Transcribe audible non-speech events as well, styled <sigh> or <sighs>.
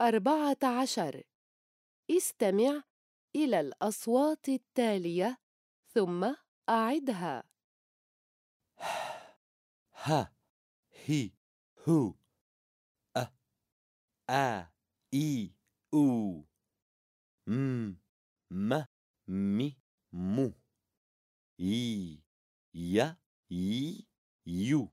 أربعة عشر. استمع إلى الأصوات التالية ثم أعدها. <sighs> ه هي هو أ آ إي أو م م مي مو ي ي ي يو